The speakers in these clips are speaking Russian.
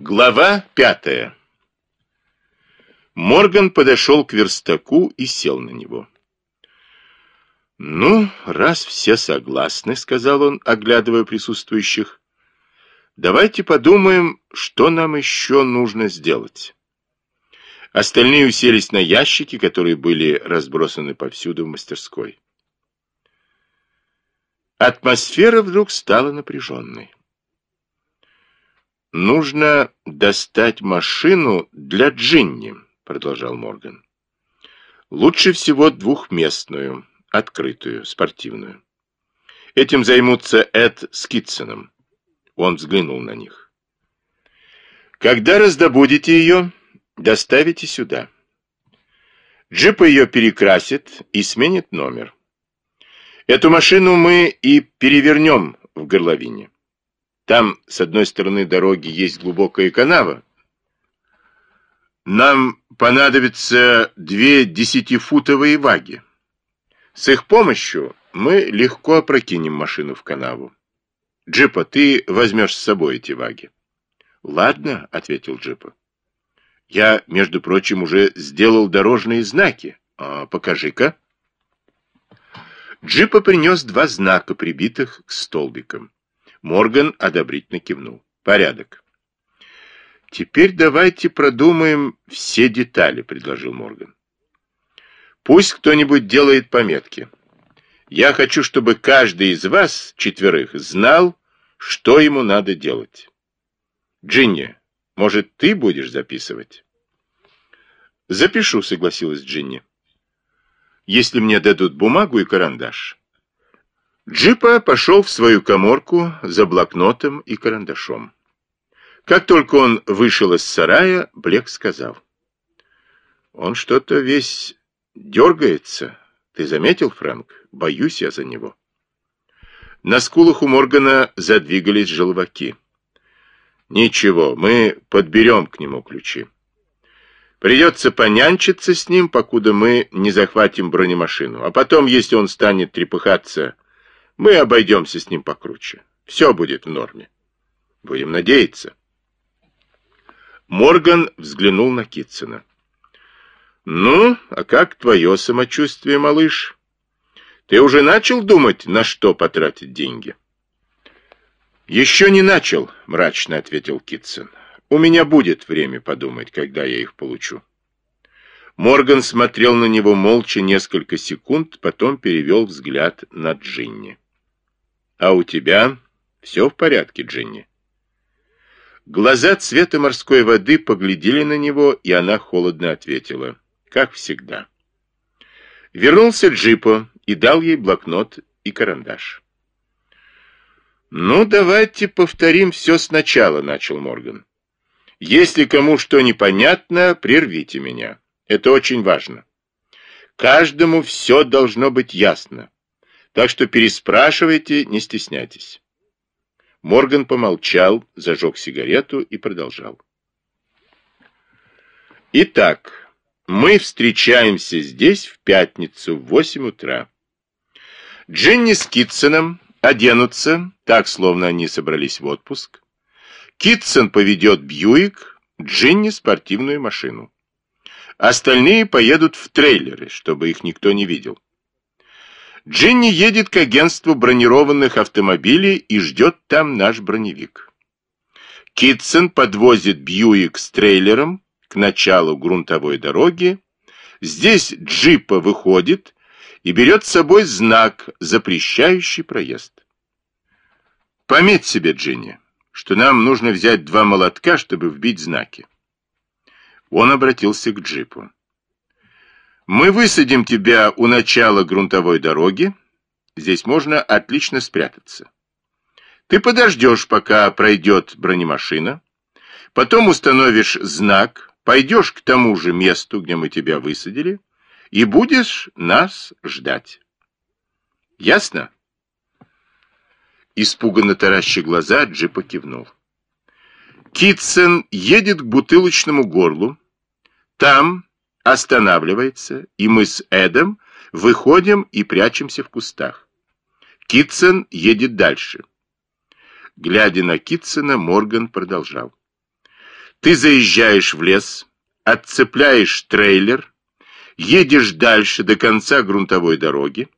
Глава пятая. Морган подошел к верстаку и сел на него. «Ну, раз все согласны, — сказал он, оглядывая присутствующих, — давайте подумаем, что нам еще нужно сделать». Остальные уселись на ящики, которые были разбросаны повсюду в мастерской. Атмосфера вдруг стала напряженной. «Нужно достать машину для Джинни», — продолжал Морган. «Лучше всего двухместную, открытую, спортивную. Этим займутся Эд с Китсоном». Он взглянул на них. «Когда раздобудете ее, доставите сюда. Джип ее перекрасит и сменит номер. Эту машину мы и перевернем в горловине. Там, с одной стороны дороги, есть глубокая канава. Нам понадобятся две десятифутовые ваги. С их помощью мы легко опрокинем машину в канаву. Джипа, ты возьмешь с собой эти ваги. Ладно, ответил Джипа. Я, между прочим, уже сделал дорожные знаки. А, Покажи-ка. Джипа принес два знака, прибитых к столбикам. Морган одобрительно кивнул. Порядок. Теперь давайте продумаем все детали, предложил Морган. Пусть кто-нибудь делает пометки. Я хочу, чтобы каждый из вас, четверых, знал, что ему надо делать. Джинни, может, ты будешь записывать? Запишу, согласилась Джинни. Если мне дадут бумагу и карандаш. Джипа пошел в свою коморку за блокнотом и карандашом. Как только он вышел из сарая, Блек сказал. Он что-то весь дергается. Ты заметил, Фрэнк? Боюсь я за него. На скулах у Моргана задвигались желваки. Ничего, мы подберем к нему ключи. Придется понянчиться с ним, покуда мы не захватим бронемашину. А потом, если он станет трепыхаться мы обойдемся с ним покруче. Все будет в норме. Будем надеяться. Морган взглянул на Китсона. «Ну, а как твое самочувствие, малыш? Ты уже начал думать, на что потратить деньги?» «Еще не начал», — мрачно ответил Китсон. «У меня будет время подумать, когда я их получу». Морган смотрел на него молча несколько секунд, потом перевел взгляд на Джинни. А у тебя все в порядке, Джинни? Глаза цвета морской воды поглядели на него, и она холодно ответила. Как всегда. Вернулся Джипо и дал ей блокнот и карандаш. «Ну, давайте повторим все сначала», — начал Морган. «Если кому что непонятно, прервите меня. Это очень важно. Каждому все должно быть ясно. Так что переспрашивайте, не стесняйтесь. Морган помолчал, зажег сигарету и продолжал. Итак, мы встречаемся здесь в пятницу в 8 утра. Джинни с Китсоном оденутся, так, словно они собрались в отпуск. Китсон поведет Бьюик, Джинни спортивную машину. Остальные поедут в трейлеры, чтобы их никто не видел. Джинни едет к агентству бронированных автомобилей и ждет там наш броневик. Китсон подвозит Бьюик с трейлером к началу грунтовой дороги. Здесь джипа выходит и берет с собой знак, запрещающий проезд. Пометь себе, Джинни, что нам нужно взять два молотка, чтобы вбить знаки. Он обратился к джипу. Мы высадим тебя у начала грунтовой дороги. Здесь можно отлично спрятаться. Ты подождешь, пока пройдет бронемашина. Потом установишь знак, пойдешь к тому же месту, где мы тебя высадили, и будешь нас ждать. Ясно? Испуганно тараща глаза, Джипа кивнул. Китсон едет к бутылочному горлу. Там останавливается, и мы с Эдом выходим и прячемся в кустах. Китсон едет дальше. Глядя на Китсона, Морган продолжал. Ты заезжаешь в лес, отцепляешь трейлер, едешь дальше до конца грунтовой дороги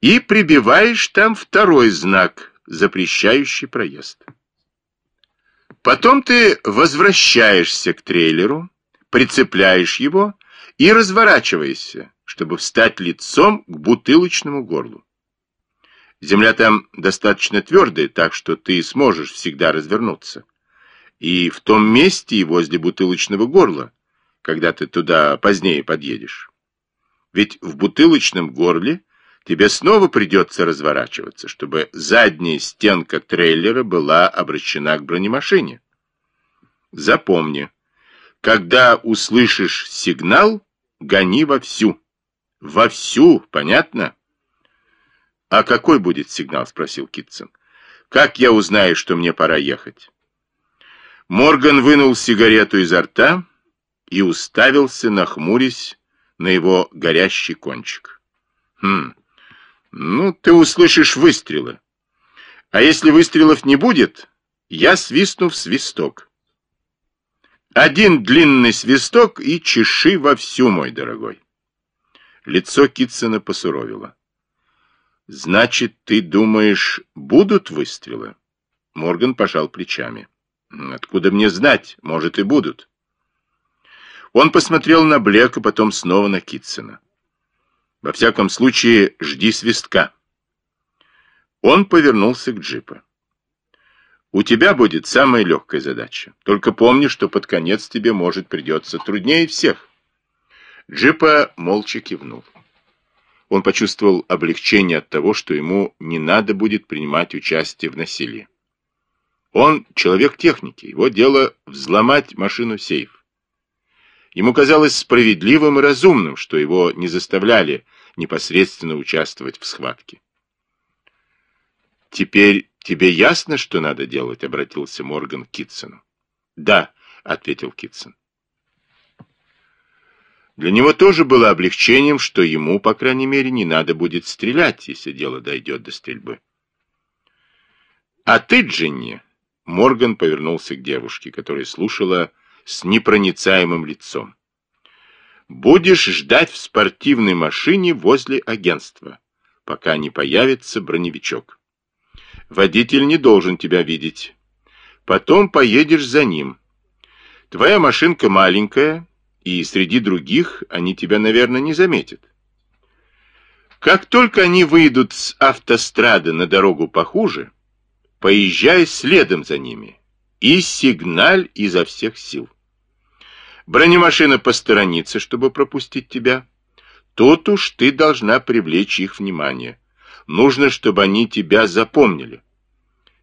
и прибиваешь там второй знак, запрещающий проезд. Потом ты возвращаешься к трейлеру, прицепляешь его и разворачиваешься, чтобы встать лицом к бутылочному горлу. Земля там достаточно твердая, так что ты сможешь всегда развернуться. И в том месте и возле бутылочного горла, когда ты туда позднее подъедешь. Ведь в бутылочном горле тебе снова придется разворачиваться, чтобы задняя стенка трейлера была обращена к бронемашине. Запомни, когда услышишь сигнал, гони вовсю. Вовсю, понятно? «А какой будет сигнал?» — спросил Китсон. «Как я узнаю, что мне пора ехать?» Морган вынул сигарету изо рта и уставился, нахмурясь, на его горящий кончик. «Хм, ну, ты услышишь выстрелы. А если выстрелов не будет, я свистну в свисток. Один длинный свисток и чеши вовсю, мой дорогой». Лицо Китсона посуровило. Значит, ты думаешь, будут выстрелы? Морган пожал плечами. Откуда мне знать? Может, и будут. Он посмотрел на Блека, потом снова на Китсона. Во всяком случае, жди свистка. Он повернулся к джипу. У тебя будет самая легкая задача. Только помни, что под конец тебе, может, придется труднее всех. Джипа молча кивнул. Он почувствовал облегчение от того, что ему не надо будет принимать участие в насилии. Он человек техники, его дело взломать машину-сейф. Ему казалось справедливым и разумным, что его не заставляли непосредственно участвовать в схватке. «Теперь тебе ясно, что надо делать?» — обратился Морган к Китсону. «Да», — ответил Китсон. Для него тоже было облегчением, что ему, по крайней мере, не надо будет стрелять, если дело дойдет до стрельбы. «А ты, Джинни?» Морган повернулся к девушке, которая слушала с непроницаемым лицом. «Будешь ждать в спортивной машине возле агентства, пока не появится броневичок. Водитель не должен тебя видеть. Потом поедешь за ним. Твоя машинка маленькая, и среди других они тебя, наверное, не заметят. Как только они выйдут с автострады на дорогу похуже, поезжай следом за ними и сигналь изо всех сил. Бронемашина посторонится, чтобы пропустить тебя. Тут уж ты должна привлечь их внимание. Нужно, чтобы они тебя запомнили.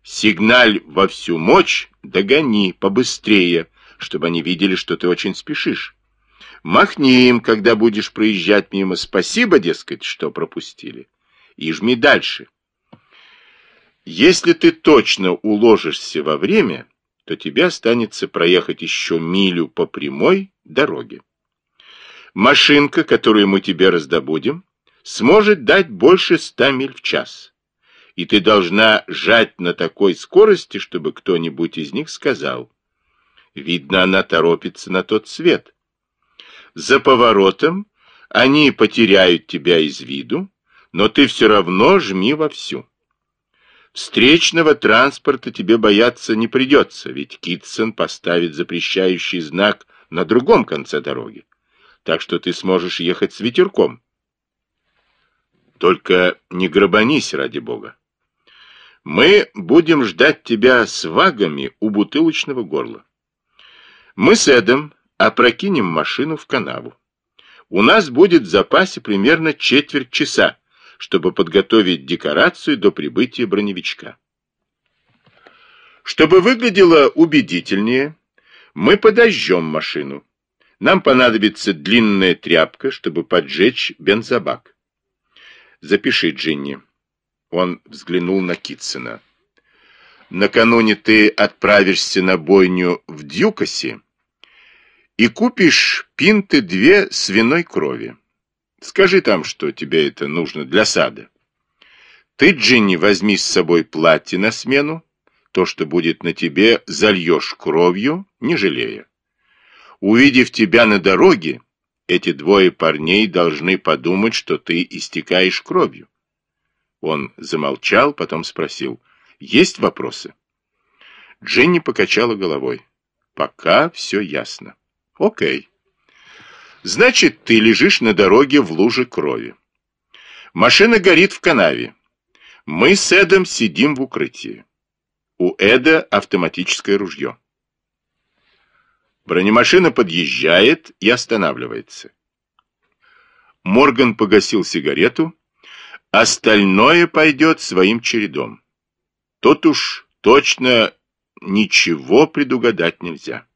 Сигналь во всю мощь, догони побыстрее, чтобы они видели, что ты очень спешишь. Махни им, когда будешь проезжать мимо. Спасибо, дескать, что пропустили. И жми дальше. Если ты точно уложишься во время, то тебе останется проехать еще милю по прямой дороге. Машинка, которую мы тебе раздобудем, сможет дать больше ста миль в час. И ты должна жать на такой скорости, чтобы кто-нибудь из них сказал. Видно, она торопится на тот свет. За поворотом они потеряют тебя из виду, но ты все равно жми вовсю. Встречного транспорта тебе бояться не придется, ведь Китсон поставит запрещающий знак на другом конце дороги, так что ты сможешь ехать с ветерком. Только не грабанись, ради бога. Мы будем ждать тебя с вагами у бутылочного горла. Мы с Эдом опрокинем машину в канаву. У нас будет в запасе примерно четверть часа, чтобы подготовить декорацию до прибытия броневичка. Чтобы выглядело убедительнее, мы подожжем машину. Нам понадобится длинная тряпка, чтобы поджечь бензобак. Запиши, Джинни. Он взглянул на Китсона. Накануне ты отправишься на бойню в Дюкасе, и купишь пинты две свиной крови. Скажи там, что тебе это нужно для сада. Ты, Джинни, возьми с собой платье на смену, То, что будет на тебе, зальешь кровью, не жалея. Увидев тебя на дороге, эти двое парней должны подумать, что ты истекаешь кровью. Он замолчал, потом спросил, есть вопросы? Дженни покачала головой. Пока все ясно. Окей. Значит, ты лежишь на дороге в луже крови. Машина горит в канаве. Мы с Эдом сидим в укрытии. У Эда автоматическое ружье. Бронемашина подъезжает и останавливается. Морган погасил сигарету. Остальное пойдет своим чередом. Тут уж точно ничего предугадать нельзя.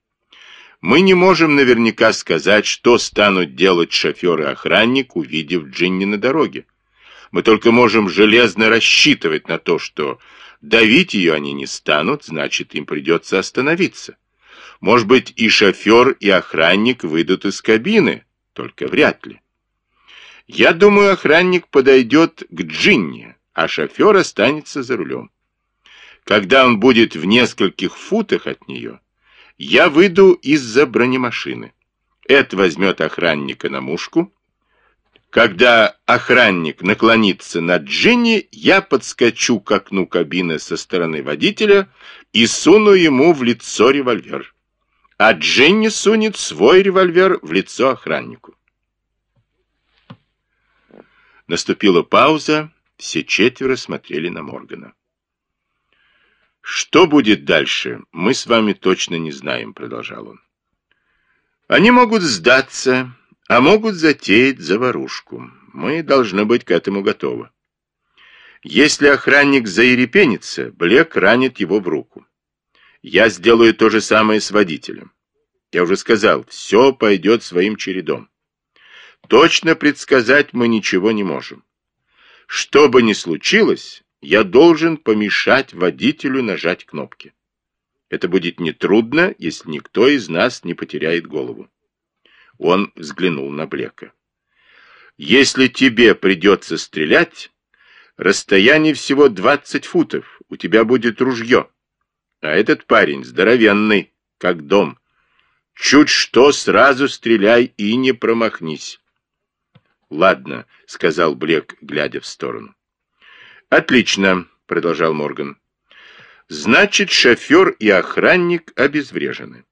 Мы не можем наверняка сказать, что станут делать шофер и охранник, увидев Джинни на дороге. Мы только можем железно рассчитывать на то, что давить ее они не станут, значит, им придется остановиться. Может быть, и шофер, и охранник выйдут из кабины, только вряд ли. Я думаю, охранник подойдет к Джинни, а шофер останется за рулем. Когда он будет в нескольких футах от нее, я выйду из-за бронемашины. Эд возьмет охранника на мушку. Когда охранник наклонится над Джинни, я подскочу к окну кабины со стороны водителя и суну ему в лицо револьвер а Дженни сунет свой револьвер в лицо охраннику. Наступила пауза, все четверо смотрели на Моргана. «Что будет дальше, мы с вами точно не знаем», — продолжал он. «Они могут сдаться, а могут затеять заварушку. Мы должны быть к этому готовы. Если охранник заерепенится, Блек ранит его в руку. Я сделаю то же самое с водителем. Я уже сказал, все пойдет своим чередом. Точно предсказать мы ничего не можем. Что бы ни случилось, я должен помешать водителю нажать кнопки. Это будет нетрудно, если никто из нас не потеряет голову. Он взглянул на Блека. Если тебе придется стрелять, расстояние всего 20 футов, у тебя будет ружье. А этот парень здоровенный, как дом. Чуть что, сразу стреляй и не промахнись. Ладно, сказал Блек, глядя в сторону. Отлично, продолжал Морган. Значит, шофер и охранник обезврежены.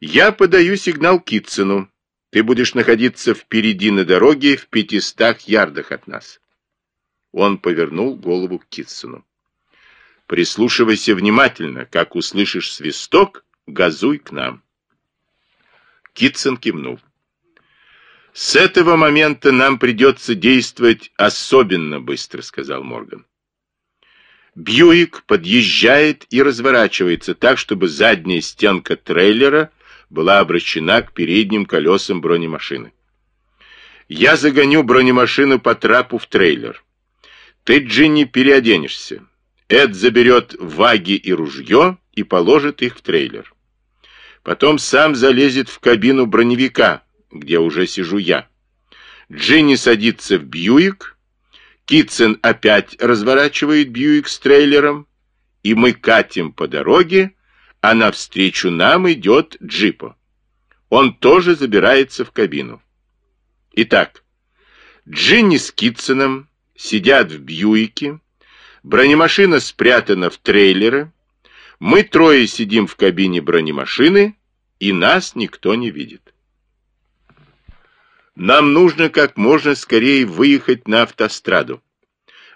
Я подаю сигнал Китсону. Ты будешь находиться впереди на дороге в пятистах ярдах от нас. Он повернул голову к Китсону. Прислушивайся внимательно. Как услышишь свисток, газуй к нам. Китсон кивнул. «С этого момента нам придется действовать особенно быстро», — сказал Морган. Бьюик подъезжает и разворачивается так, чтобы задняя стенка трейлера была обращена к передним колесам бронемашины. Я загоню бронемашину по трапу в трейлер. Ты, Джинни, переоденешься. Эд заберет ваги и ружье и положит их в трейлер. Потом сам залезет в кабину броневика, где уже сижу я. Джинни садится в Бьюик, Китсон опять разворачивает Бьюик с трейлером, и мы катим по дороге, а навстречу нам идет джипа. Он тоже забирается в кабину. Итак, Джинни с Китсоном сидят в Бьюике, Бронемашина спрятана в трейлеры. Мы трое сидим в кабине бронемашины, и нас никто не видит. Нам нужно как можно скорее выехать на автостраду.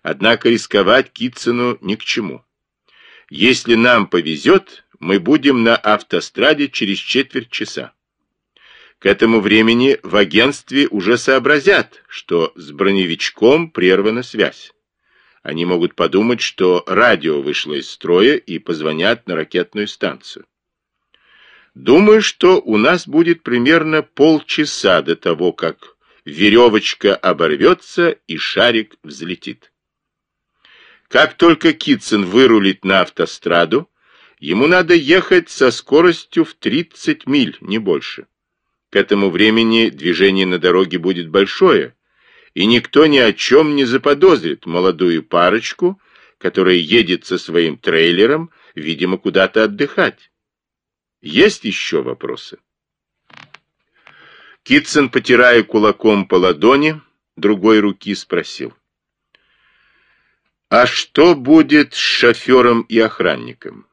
Однако рисковать Китсону ни к чему. Если нам повезет, мы будем на автостраде через четверть часа. К этому времени в агентстве уже сообразят, что с броневичком прервана связь. Они могут подумать, что радио вышло из строя и позвонят на ракетную станцию. Думаю, что у нас будет примерно полчаса до того, как веревочка оборвется и шарик взлетит. Как только Китсон вырулит на автостраду, ему надо ехать со скоростью в 30 миль, не больше. К этому времени движение на дороге будет большое, и никто ни о чем не заподозрит молодую парочку, которая едет со своим трейлером видимо, куда-то отдыхать. Есть еще вопросы? Китсон, потирая кулаком по ладони, другой руки спросил. А что будет с шофером и охранником?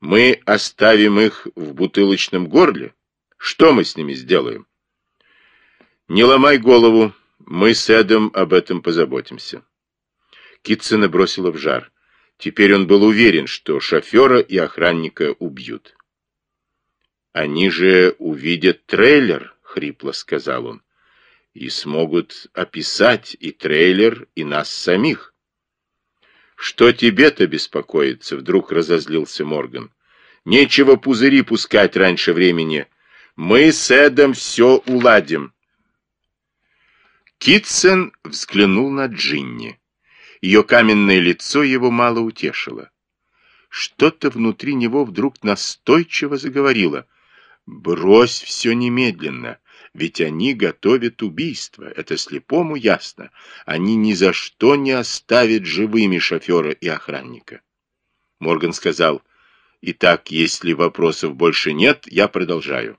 Мы оставим их в бутылочном горле? Что мы с ними сделаем? Не ломай голову, мы с Эдом об этом позаботимся. Китсона бросила в жар. Теперь он был уверен, что шофера и охранника убьют. «Они же увидят трейлер», — хрипло сказал он, — «и смогут описать и трейлер, и нас самих». «Что тебе-то беспокоиться?» — вдруг разозлился Морган. «Нечего пузыри пускать раньше времени. Мы с Эдом все уладим». Китсон взглянул на Джинни. Ее каменное лицо его мало утешило. Что-то внутри него вдруг настойчиво заговорило. «Брось все немедленно, ведь они готовят убийство, это слепому ясно. Они ни за что не оставят живыми шофера и охранника». Морган сказал, «Итак, если вопросов больше нет, я продолжаю».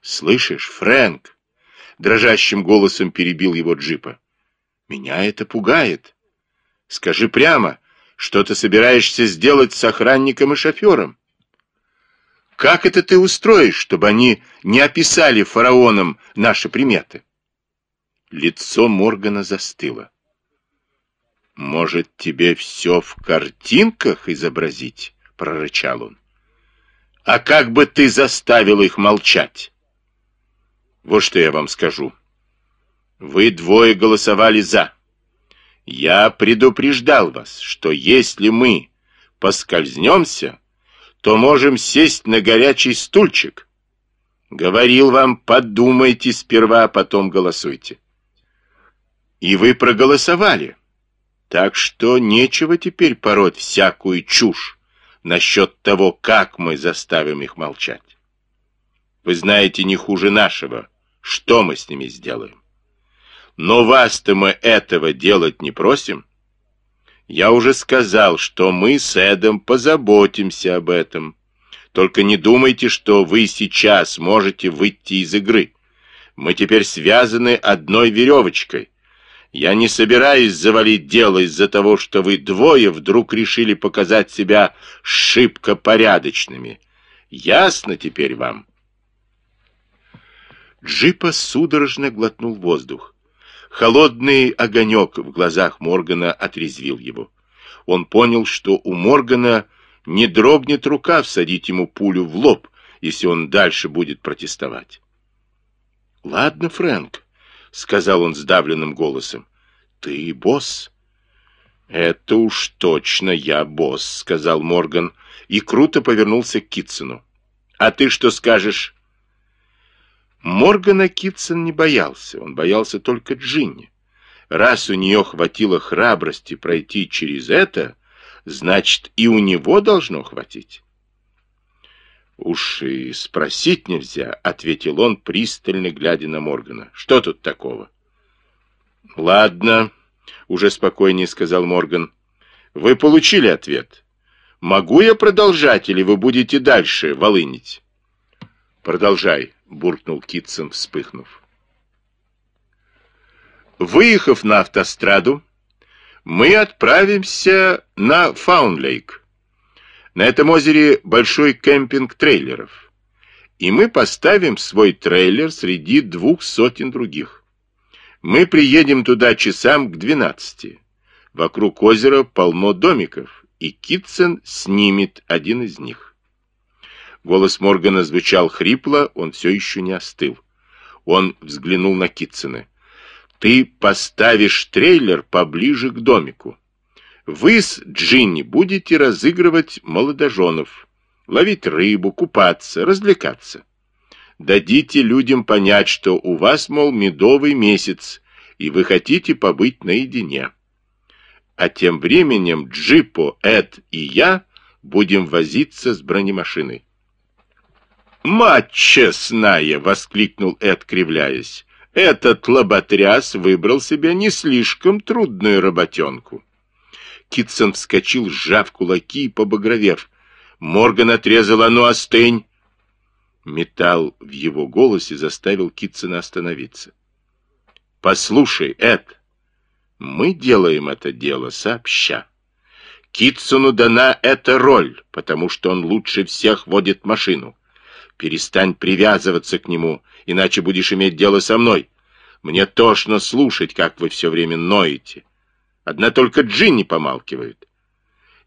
«Слышишь, Фрэнк?» Дрожащим голосом перебил его джипа. Меня это пугает. Скажи прямо, что ты собираешься сделать с охранником и шофером? Как это ты устроишь, чтобы они не описали фараонам наши приметы? Лицо Моргана застыло. «Может, тебе все в картинках изобразить?» — прорычал он. «А как бы ты заставил их молчать?» «Вот что я вам скажу. Вы двое голосовали «за». Я предупреждал вас, что если мы поскользнемся, то можем сесть на горячий стульчик. Говорил вам, подумайте сперва, а потом голосуйте. И вы проголосовали. Так что нечего теперь пороть всякую чушь насчет того, как мы заставим их молчать. Вы знаете не хуже нашего, что мы с ними сделаем. Но вас-то мы этого делать не просим. Я уже сказал, что мы с Эдом позаботимся об этом. Только не думайте, что вы сейчас можете выйти из игры. Мы теперь связаны одной веревочкой. Я не собираюсь завалить дело из-за того, что вы двое вдруг решили показать себя шибко порядочными. Ясно теперь вам?» Джипа судорожно глотнул воздух. Холодный огонек в глазах Моргана отрезвил его. Он понял, что у Моргана не дрогнет рука всадить ему пулю в лоб, если он дальше будет протестовать. «Ладно, Фрэнк», — сказал он сдавленным голосом, — «ты босс». «Это уж точно я босс», — сказал Морган и круто повернулся к Китсону. «А ты что скажешь?» Моргана Китсон не боялся, он боялся только Джинни. Раз у нее хватило храбрости пройти через это, значит и у него должно хватить. «Уж и спросить нельзя», — ответил он, пристально глядя на Моргана. «Что тут такого?» «Ладно», — уже спокойнее сказал Морган. «Вы получили ответ. Могу я продолжать, или вы будете дальше волынить?» «Продолжай», буркнул Китсон, вспыхнув. Выехав на автостраду, мы отправимся на Фаунлейк. На этом озере большой кемпинг трейлеров. И мы поставим свой трейлер среди двух сотен других. Мы приедем туда часам к двенадцати. Вокруг озера полно домиков, и Китсон снимет один из них. Голос Моргана звучал хрипло, он все еще не остыл. Он взглянул на Китсона. «Ты поставишь трейлер поближе к домику. Вы с Джинни будете разыгрывать молодоженов, ловить рыбу, купаться, развлекаться. Дадите людям понять, что у вас, мол, медовый месяц, и вы хотите побыть наедине. А тем временем Джипо, Эд и я будем возиться с бронемашиной. «Мать честная!» — воскликнул Эд, кривляясь. «Этот лоботряс выбрал себе не слишком трудную работенку». Китсон вскочил, сжав кулаки и побагровев. Морган отрезал, а ну остынь! Металл в его голосе заставил Китсона остановиться. «Послушай, Эд, мы делаем это дело сообща. Китсону дана эта роль, потому что он лучше всех водит машину. Перестань привязываться к нему, иначе будешь иметь дело со мной. Мне тошно слушать, как вы все время ноете. Одна только Джинни помалкивает.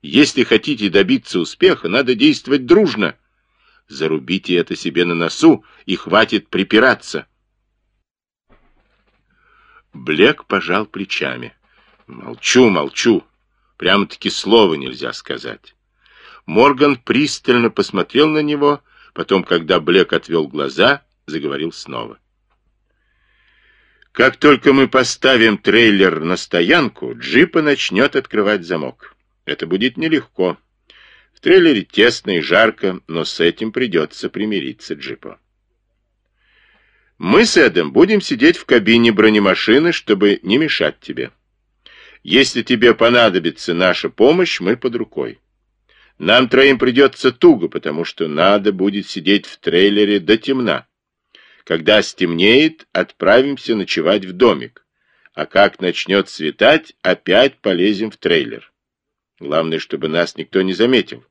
Если хотите добиться успеха, надо действовать дружно. Зарубите это себе на носу, и хватит припираться. Блек пожал плечами. Молчу, молчу. Прямо-таки слова нельзя сказать. Морган пристально посмотрел на него, потом, когда Блек отвел глаза, заговорил снова. Как только мы поставим трейлер на стоянку, джипа начнет открывать замок. Это будет нелегко. В трейлере тесно и жарко, но с этим придется примириться джипу. Мы с Эдом будем сидеть в кабине бронемашины, чтобы не мешать тебе. Если тебе понадобится наша помощь, мы под рукой. Нам троим придется туго, потому что надо будет сидеть в трейлере до темна. Когда стемнеет, отправимся ночевать в домик. А как начнет светать, опять полезем в трейлер. Главное, чтобы нас никто не заметил.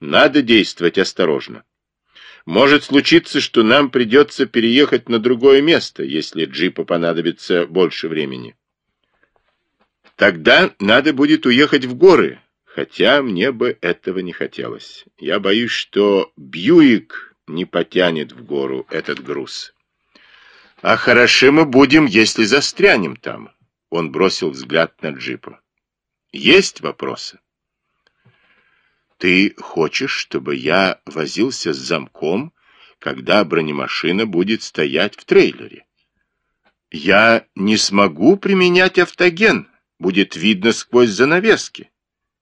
Надо действовать осторожно. Может случиться, что нам придется переехать на другое место, если джипу понадобится больше времени. Тогда надо будет уехать в горы, хотя мне бы этого не хотелось. Я боюсь, что Бьюик не потянет в гору этот груз. А хороши мы будем, если застрянем там. Он бросил взгляд на джипа. Есть вопросы? Ты хочешь, чтобы я возился с замком, когда бронемашина будет стоять в трейлере? Я не смогу применять автоген, будет видно сквозь занавески.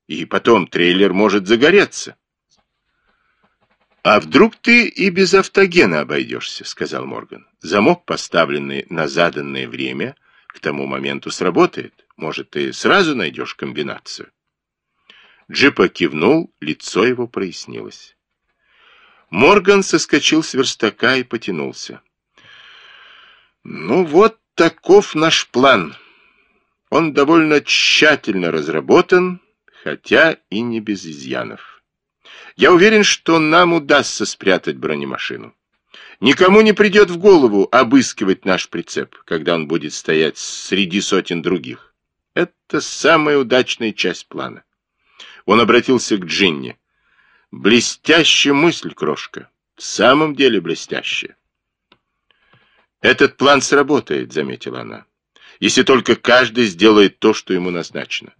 И потом трейлер может загореться. «А вдруг ты и без автогена обойдешься?» — сказал Морган. «Замок, поставленный на заданное время, к тому моменту сработает. Может, ты сразу найдешь комбинацию?» Джипа кивнул, лицо его прояснилось. Морган соскочил с верстака и потянулся. «Ну вот таков наш план. Он довольно тщательно разработан, хотя и не без изъянов. Я уверен, что нам удастся спрятать бронемашину. Никому не придет в голову обыскивать наш прицеп, когда он будет стоять среди сотен других. Это самая удачная часть плана. Он обратился к Джинни. «Блестящая мысль, крошка. В самом деле блестящая». «Этот план сработает», — заметила она, «если только каждый сделает то, что ему назначено».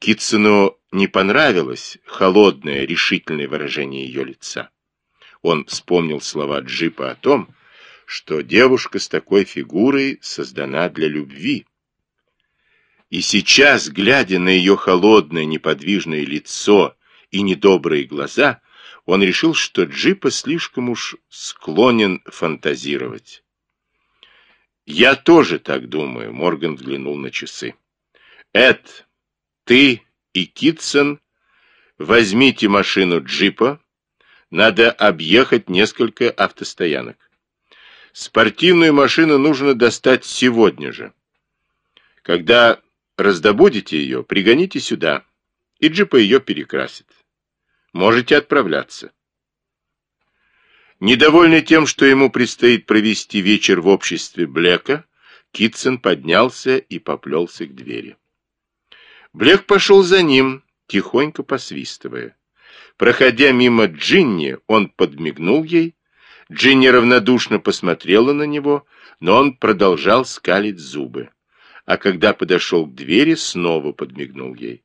Китсону не понравилось холодное, решительное выражение ее лица. Он вспомнил слова Джипа о том, что девушка с такой фигурой создана для любви, и сейчас, глядя на ее холодное неподвижное лицо и недобрые глаза, он решил, что Джипа слишком уж склонен фантазировать. «Я тоже так думаю», — Морган взглянул на часы. «Эд, ты и Китсон возьмите машину Джипа, надо объехать несколько автостоянок. Спортивную машину нужно достать сегодня же. Когда Раздобудете ее, пригоните сюда, и джипа ее перекрасит. Можете отправляться. Недовольный тем, что ему предстоит провести вечер в обществе Блека, Китсон поднялся и поплелся к двери. Блек пошел за ним, тихонько посвистывая. Проходя мимо Джинни, он подмигнул ей. Джинни равнодушно посмотрела на него, но он продолжал скалить зубы а когда подошел к двери, снова подмигнул ей.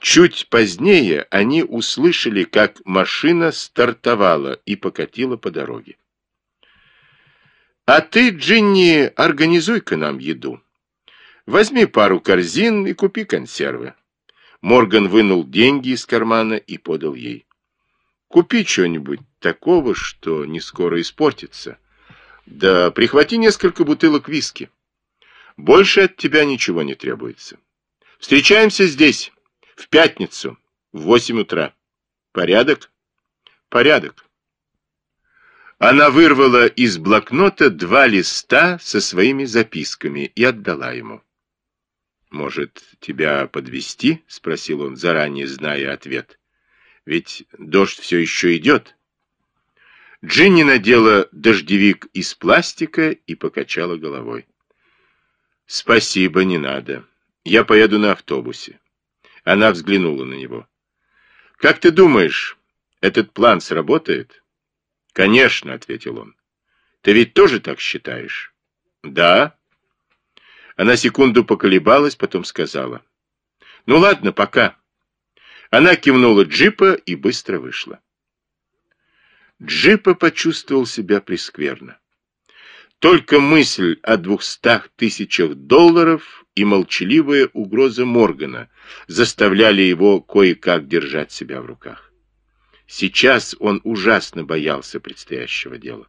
Чуть позднее они услышали, как машина стартовала и покатила по дороге. «А ты, Джинни, организуй-ка нам еду. Возьми пару корзин и купи консервы». Морган вынул деньги из кармана и подал ей. «Купи что-нибудь такого, что не скоро испортится. Да прихвати несколько бутылок виски». Больше от тебя ничего не требуется. Встречаемся здесь, в пятницу, в восемь утра. Порядок? Порядок. Она вырвала из блокнота два листа со своими записками и отдала ему. «Может, тебя подвести? спросил он, заранее зная ответ. «Ведь дождь все еще идет». Джинни надела дождевик из пластика и покачала головой. «Спасибо, не надо. Я поеду на автобусе». Она взглянула на него. «Как ты думаешь, этот план сработает?» «Конечно», — ответил он. «Ты ведь тоже так считаешь?» «Да». Она секунду поколебалась, потом сказала. «Ну ладно, пока». Она кивнула джипа и быстро вышла. Джипа почувствовал себя прескверно. Только мысль о двухстах тысячах долларов и молчаливая угроза Моргана заставляли его кое-как держать себя в руках. Сейчас он ужасно боялся предстоящего дела.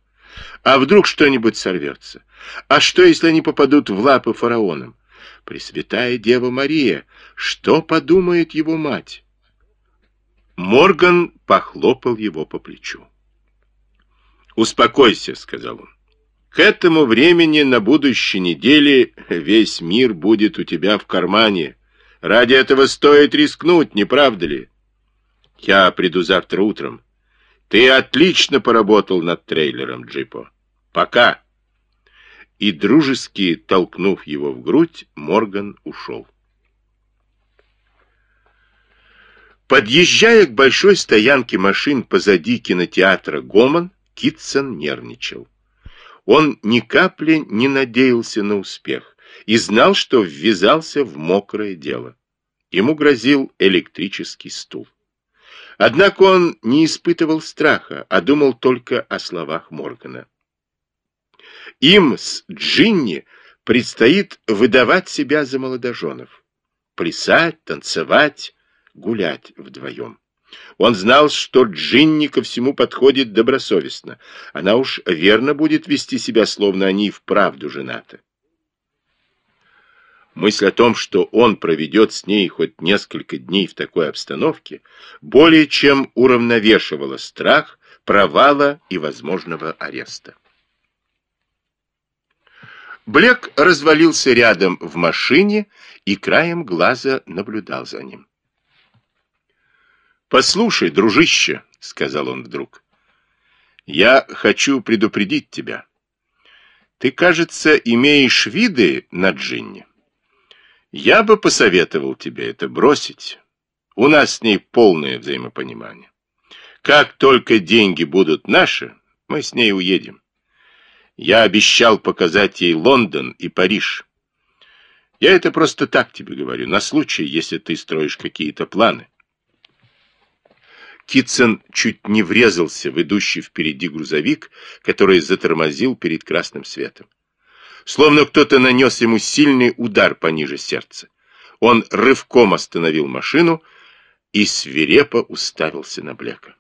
А вдруг что-нибудь сорвется? А что, если они попадут в лапы фараонам? Пресвятая Дева Мария, что подумает его мать? Морган похлопал его по плечу. «Успокойся», — сказал он. «К этому времени на будущей неделе весь мир будет у тебя в кармане. Ради этого стоит рискнуть, не правда ли?» «Я приду завтра утром. Ты отлично поработал над трейлером, Джипо. Пока!» И дружески толкнув его в грудь, Морган ушел. Подъезжая к большой стоянке машин позади кинотеатра «Гомон», Китсон нервничал. Он ни капли не надеялся на успех и знал, что ввязался в мокрое дело. Ему грозил электрический стул. Однако он не испытывал страха, а думал только о словах Моргана. Им с Джинни предстоит выдавать себя за молодоженов. Плясать, танцевать, гулять вдвоем. Он знал, что Джинни ко всему подходит добросовестно. Она уж верно будет вести себя, словно они вправду женаты. Мысль о том, что он проведет с ней хоть несколько дней в такой обстановке, более чем уравновешивала страх провала и возможного ареста. Блек развалился рядом в машине и краем глаза наблюдал за ним. «Послушай, дружище», — сказал он вдруг, — «я хочу предупредить тебя. Ты, кажется, имеешь виды на Джинни. Я бы посоветовал тебе это бросить. У нас с ней полное взаимопонимание. Как только деньги будут наши, мы с ней уедем. Я обещал показать ей Лондон и Париж. Я это просто так тебе говорю, на случай, если ты строишь какие-то планы. Китсон чуть не врезался в идущий впереди грузовик, который затормозил перед красным светом. Словно кто-то нанес ему сильный удар пониже сердца. Он рывком остановил машину и свирепо уставился на Блека.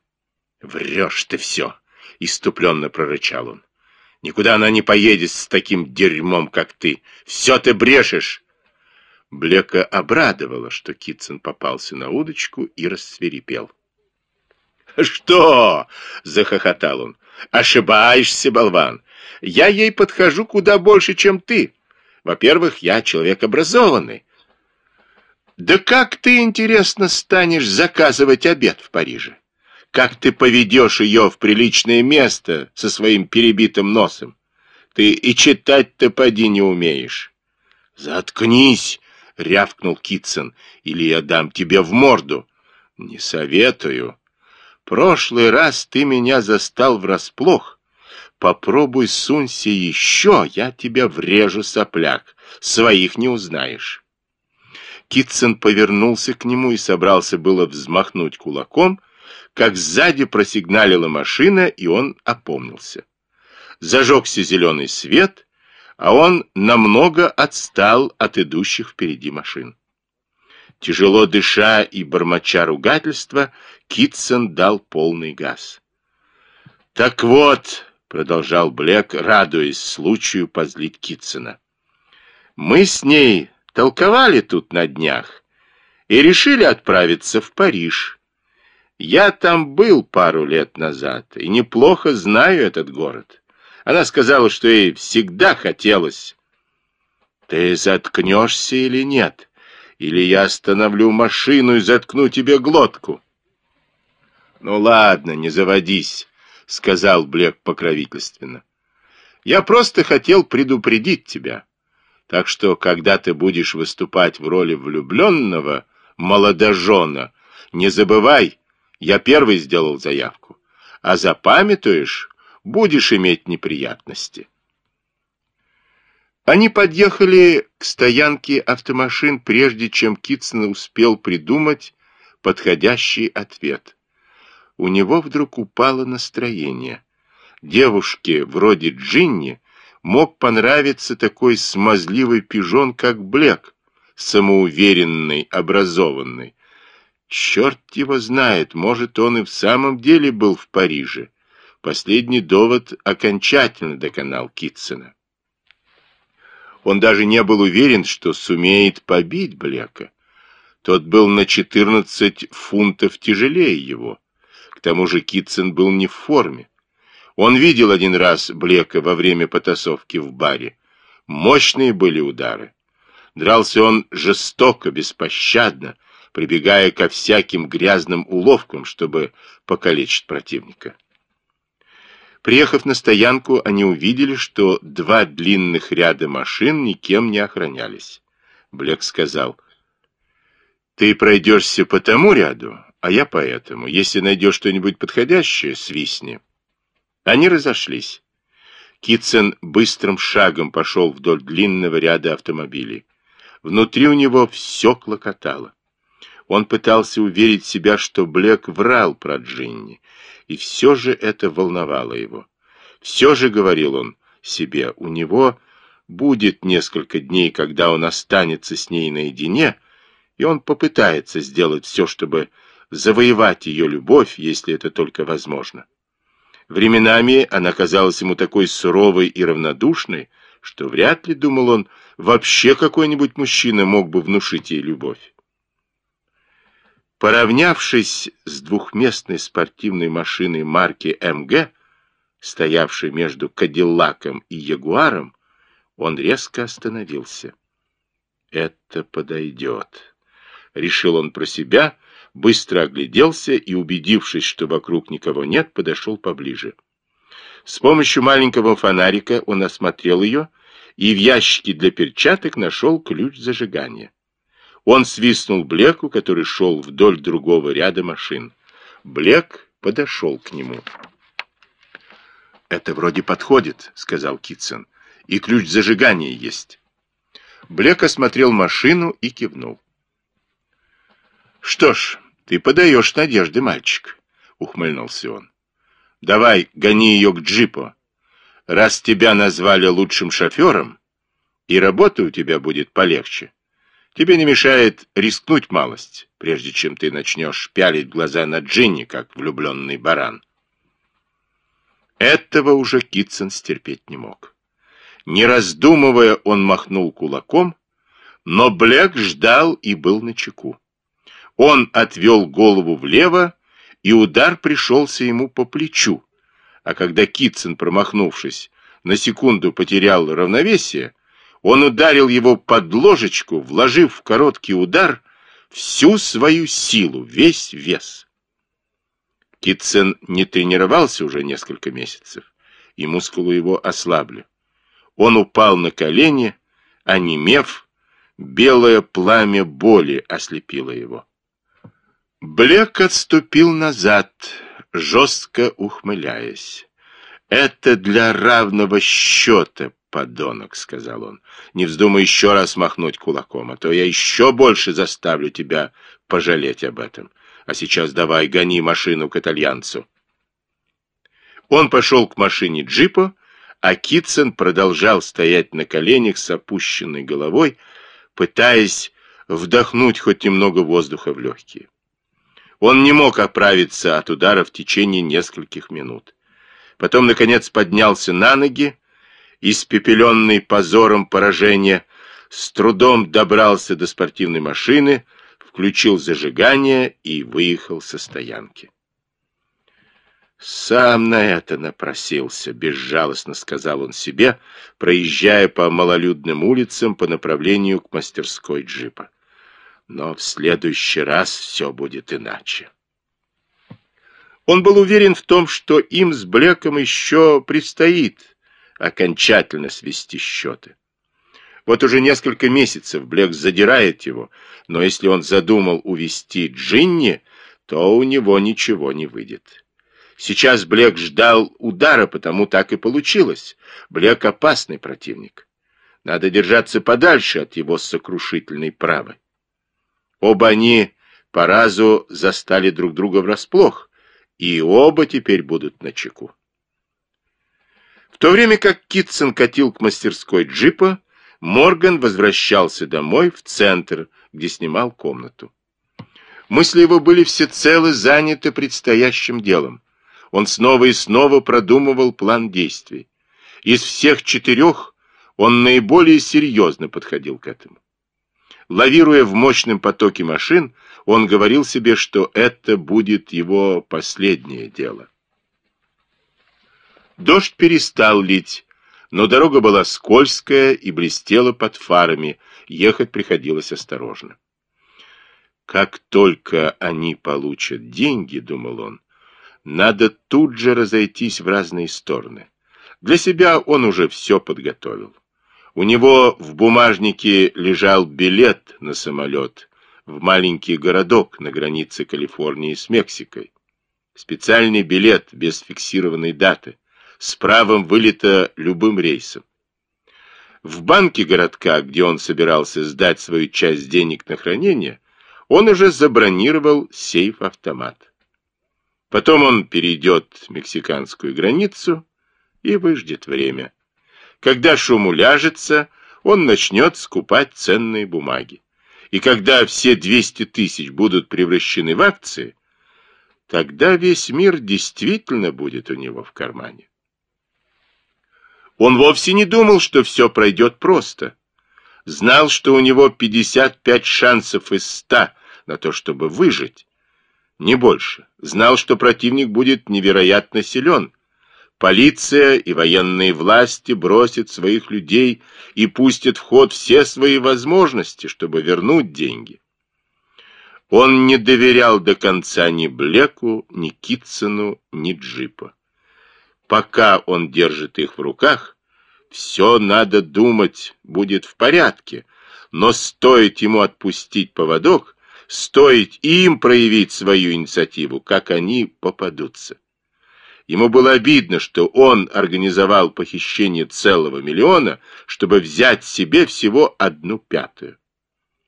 «Врешь ты все!» — иступленно прорычал он. «Никуда она не поедет с таким дерьмом, как ты! Все ты брешешь!» Блека обрадовало, что Китсон попался на удочку и рассверепел. «Что?» — захохотал он. «Ошибаешься, болван. Я ей подхожу куда больше, чем ты. Во-первых, я человек образованный. Да как ты, интересно, станешь заказывать обед в Париже? Как ты поведешь ее в приличное место со своим перебитым носом? Ты и читать-то поди не умеешь». «Заткнись!» — рявкнул Китсон. «Или я дам тебе в морду». «Не советую». Прошлый раз ты меня застал врасплох. Попробуй сунься еще, я тебя врежу, сопляк. Своих не узнаешь. Китсон повернулся к нему и собрался было взмахнуть кулаком, как сзади просигналила машина, и он опомнился. Зажегся зеленый свет, а он намного отстал от идущих впереди машин. Тяжело дыша и бормоча ругательства, Китсон дал полный газ. «Так вот», — продолжал Блек, радуясь случаю позлить Китсона, — «мы с ней толковали тут на днях, и решили отправиться в Париж. Я там был пару лет назад и неплохо знаю этот город. Она сказала, что ей всегда хотелось. Ты заткнешься или нет? Или я остановлю машину и заткну тебе глотку? Ну ладно, не заводись, сказал Блек покровительственно. Я просто хотел предупредить тебя. Так что, когда ты будешь выступать в роли влюбленного молодожена, не забывай, я первый сделал заявку. А запамятуешь, будешь иметь неприятности. Они подъехали к стоянке автомашин, прежде чем Китсон успел придумать подходящий ответ. У него вдруг упало настроение. Девушке вроде Джинни мог понравиться такой смазливый пижон, как Блек, самоуверенный, образованный. Черт его знает, может, он и в самом деле был в Париже. Последний довод окончательно доконал Китсона. Он даже не был уверен, что сумеет побить Блека. Тот был на 14 фунтов тяжелее его. Тому же Китсон был не в форме. Он видел один раз Блека во время потасовки в баре. Мощные были удары. Дрался он жестоко, беспощадно, прибегая ко всяким грязным уловкам, чтобы покалечить противника. Приехав на стоянку, они увидели, что два длинных ряда машин никем не охранялись. Блек сказал, «Ты пройдешься по тому ряду, а я по этому. Если найдешь что-нибудь подходящее, свистни». Они разошлись. Китсон быстрым шагом пошел вдоль длинного ряда автомобилей. Внутри у него все клокотало. Он пытался уверить себя, что Блек врал про Джинни, и все же это волновало его. Все же, говорил он себе, у него будет несколько дней, когда он останется с ней наедине, и он попытается сделать все, чтобы завоевать ее любовь, если это только возможно. Временами она казалась ему такой суровой и равнодушной, что вряд ли, думал он, вообще какой-нибудь мужчина мог бы внушить ей любовь. Поравнявшись с двухместной спортивной машиной марки МГ, стоявшей между Кадиллаком и Ягуаром, он резко остановился. «Это подойдет», — решил он про себя, быстро огляделся и, убедившись, что вокруг никого нет, подошел поближе. С помощью маленького фонарика он осмотрел ее и в ящике для перчаток нашел ключ зажигания. Он свистнул Блеку, который шел вдоль другого ряда машин. Блек подошел к нему. «Это вроде подходит», — сказал Китсон. «И ключ зажигания есть». Блек осмотрел машину и кивнул. «Что ж, ты подаешь надежды, мальчик», — ухмыльнулся он. «Давай, гони ее к джипу. Раз тебя назвали лучшим шофером, и работа у тебя будет полегче, Тебе не мешает рискнуть малость, прежде чем ты начнешь пялить глаза на Джинни, как влюбленный баран. Этого уже Китсон стерпеть не мог. Не раздумывая, он махнул кулаком, но Блек ждал и был на чеку. Он отвел голову влево, и удар пришелся ему по плечу, а когда Китсон, промахнувшись, на секунду потерял равновесие, он ударил его под ложечку, вложив в короткий удар всю свою силу, весь вес. Китсен не тренировался уже несколько месяцев, и мускулы его ослабли. Он упал на колени, онемев, белое пламя боли ослепило его. Блек отступил назад, жестко ухмыляясь. Это для равного счета, подонок, — сказал он, — не вздумай еще раз махнуть кулаком, а то я еще больше заставлю тебя пожалеть об этом. А сейчас давай, гони машину к итальянцу. Он пошел к машине джипа, а Китсон продолжал стоять на коленях с опущенной головой, пытаясь вдохнуть хоть немного воздуха в легкие. Он не мог оправиться от удара в течение нескольких минут. Потом, наконец, поднялся на ноги, испепеленный позором поражения, с трудом добрался до спортивной машины, включил зажигание и выехал со стоянки. «Сам на это напросился», — безжалостно сказал он себе, проезжая по малолюдным улицам по направлению к мастерской джипа. «Но в следующий раз все будет иначе». Он был уверен в том, что им с Блеком еще предстоит окончательно свести счеты. Вот уже несколько месяцев Блек задирает его, но если он задумал увести Джинни, то у него ничего не выйдет. Сейчас Блек ждал удара, потому так и получилось. Блек опасный противник. Надо держаться подальше от его сокрушительной правы. Оба они по разу застали друг друга врасплох, и оба теперь будут на чеку. В то время как Китсон катил к мастерской джипа, Морган возвращался домой в центр, где снимал комнату. Мысли его были всецело заняты предстоящим делом. Он снова и снова продумывал план действий. Из всех четырех он наиболее серьезно подходил к этому. Лавируя в мощном потоке машин, он говорил себе, что это будет его последнее дело. Дождь перестал лить, но дорога была скользкая и блестела под фарами, ехать приходилось осторожно. «Как только они получат деньги, — думал он, надо тут же разойтись в разные стороны. Для себя он уже все подготовил. У него в бумажнике лежал билет на самолет в маленький городок на границе Калифорнии с Мексикой. Специальный билет без фиксированной даты, с правом вылета любым рейсом. В банке городка, где он собирался сдать свою часть денег на хранение, он уже забронировал сейф-автомат. Потом он перейдет мексиканскую границу и выждет время. Когда шум уляжется, он начнет скупать ценные бумаги. И когда все 200 тысяч будут превращены в акции, тогда весь мир действительно будет у него в кармане. Он вовсе не думал, что все пройдет просто. Знал, что у него 55 шансов из 100 на то, чтобы выжить не больше. Знал, что противник будет невероятно силен. Полиция и военные власти бросят своих людей и пустят в ход все свои возможности, чтобы вернуть деньги. Он не доверял до конца ни Блеку, ни Китсону, ни Джипа. Пока он держит их в руках, все, надо думать, будет в порядке, но стоит ему отпустить поводок, Стоит им проявить свою инициативу, как они попадутся. Ему было обидно, что он организовал похищение целого миллиона, чтобы взять себе всего одну пятую.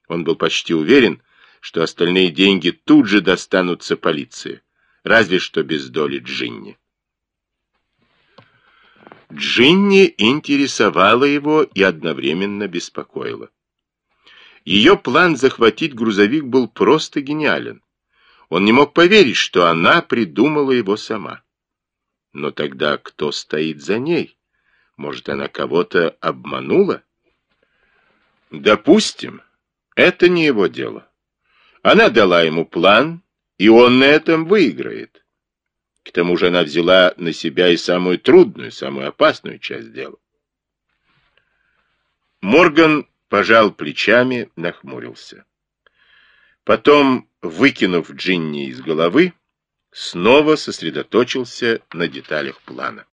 Он был почти уверен, что остальные деньги тут же достанутся полиции, разве что без доли Джинни. Джинни интересовала его и одновременно беспокоила. Ее план захватить грузовик был просто гениален. Он не мог поверить, что она придумала его сама. Но тогда кто стоит за ней? Может, она кого-то обманула? Допустим, это не его дело. Она дала ему план, и он на этом выиграет. К тому же она взяла на себя и самую трудную, самую опасную часть дела. Морган пожал плечами, нахмурился. Потом, выкинув Джинни из головы, снова сосредоточился на деталях плана.